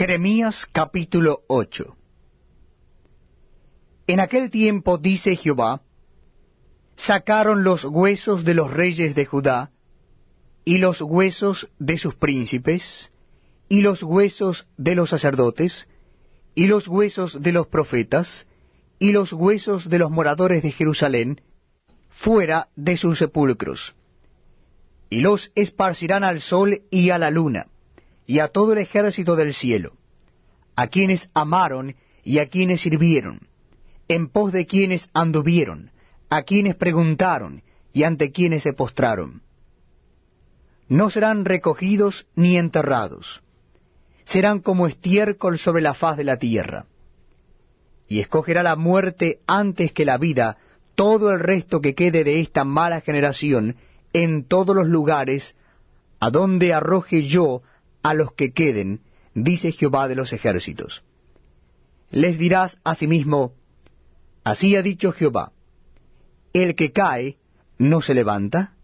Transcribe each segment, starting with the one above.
Jeremías capítulo 8 En aquel tiempo, dice Jehová, sacaron los huesos de los reyes de Judá, y los huesos de sus príncipes, y los huesos de los sacerdotes, y los huesos de los profetas, y los huesos de los moradores de Jerusalén, fuera de sus sepulcros. Y los esparcirán al sol y a la luna, y a todo el ejército del cielo, a quienes amaron y a quienes sirvieron, en pos de quienes anduvieron, a quienes preguntaron y ante quienes se postraron. No serán recogidos ni enterrados, serán como estiércol sobre la faz de la tierra. Y escogerá la muerte antes que la vida todo el resto que quede de esta mala generación en todos los lugares a donde arroje yo a los que queden, dice Jehová de los ejércitos. Les dirás asimismo, así ha dicho Jehová, el que cae no se levanta,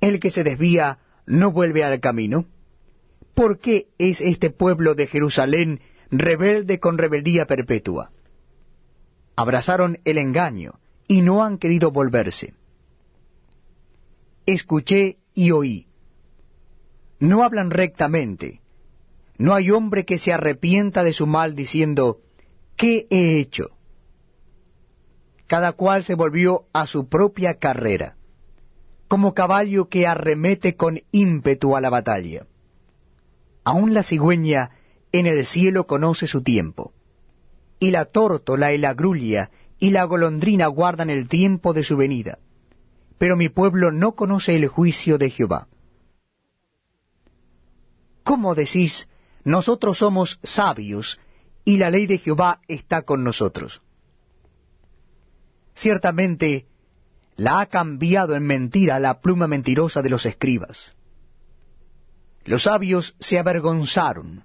el que se desvía no vuelve al camino. ¿Por qué es este pueblo de Jerusalén rebelde con rebeldía perpetua? Abrazaron el engaño y no han querido volverse. Escuché y oí. No hablan rectamente. No hay hombre que se arrepienta de su mal diciendo, ¿qué he hecho? cada cual se volvió a su propia carrera, como caballo que arremete con ímpetu a la batalla. Aún la cigüeña en el cielo conoce su tiempo, y la tórtola y la grulla y la golondrina guardan el tiempo de su venida, pero mi pueblo no conoce el juicio de Jehová. ¿Cómo decís, nosotros somos sabios, y la ley de Jehová está con nosotros? Ciertamente la ha cambiado en mentira la pluma mentirosa de los escribas. Los sabios se avergonzaron,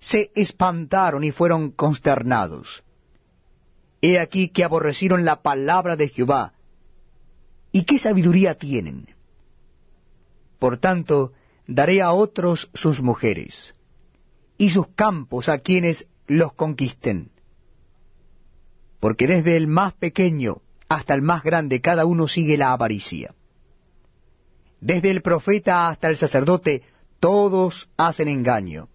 se espantaron y fueron consternados. He aquí que aborrecieron la palabra de Jehová. ¿Y qué sabiduría tienen? Por tanto, daré a otros sus mujeres, y sus campos a quienes los conquisten porque desde el más pequeño hasta el más grande cada uno sigue la avaricia. Desde el profeta hasta el sacerdote todos hacen engaño.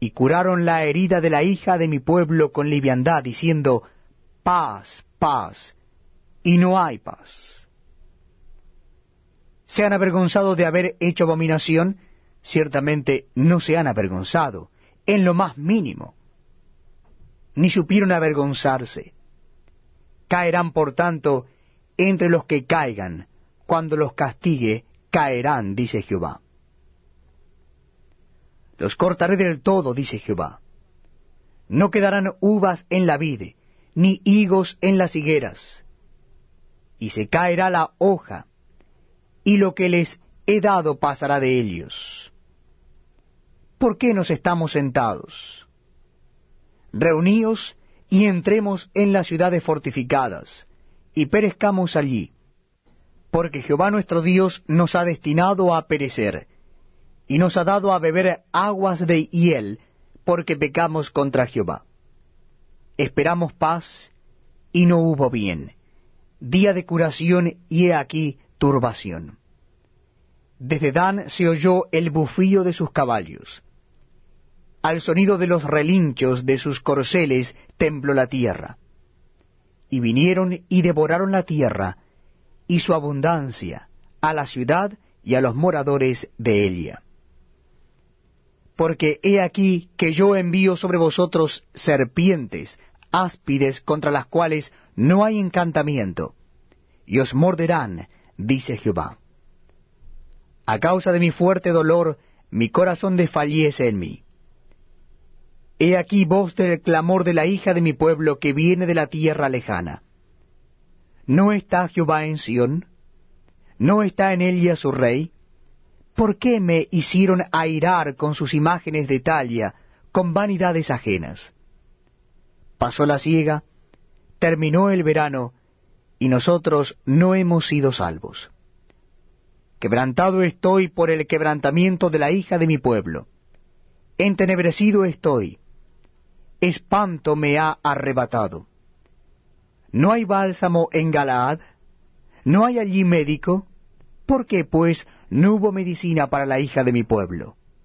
Y curaron la herida de la hija de mi pueblo con liviandad, diciendo, paz, paz, y no hay paz. ¿Se han avergonzado de haber hecho abominación? Ciertamente no se han avergonzado, en lo más mínimo ni supieron avergonzarse. Caerán, por tanto, entre los que caigan, cuando los castigue, caerán, dice Jehová. Los cortaré del todo, dice Jehová. No quedarán uvas en la vide, ni higos en las higueras. Y se caerá la hoja, y lo que les he dado pasará de ellos. ¿Por qué nos estamos sentados? reuníos y entremos en las ciudades fortificadas, y perezcamos allí, porque Jehová nuestro Dios nos ha destinado a perecer, y nos ha dado a beber aguas de hiel, porque pecamos contra Jehová. Esperamos paz, y no hubo bien, día de curación, y he aquí turbación. Desde Dan se oyó el bufío de sus caballos, al sonido de los relinchos de sus corceles tembló la tierra. Y vinieron y devoraron la tierra y su abundancia, a la ciudad y a los moradores de ella. Porque he aquí que yo envío sobre vosotros serpientes, áspides contra las cuales no hay encantamiento, y os morderán, dice Jehová. A causa de mi fuerte dolor, mi corazón desfallece en mí He aquí voz del clamor de la hija de mi pueblo que viene de la tierra lejana. ¿No está Jehová en Sión? ¿No está en ella su rey? ¿Por qué me hicieron airar con sus imágenes de talia, con vanidades ajenas? Pasó la siega, terminó el verano, y nosotros no hemos sido salvos. Quebrantado estoy por el quebrantamiento de la hija de mi pueblo entenebrecido estoy, espanto me ha arrebatado. ¿No hay bálsamo en Galaad? ¿No hay allí médico? ¿Por qué, pues, no hubo medicina para la hija de mi pueblo?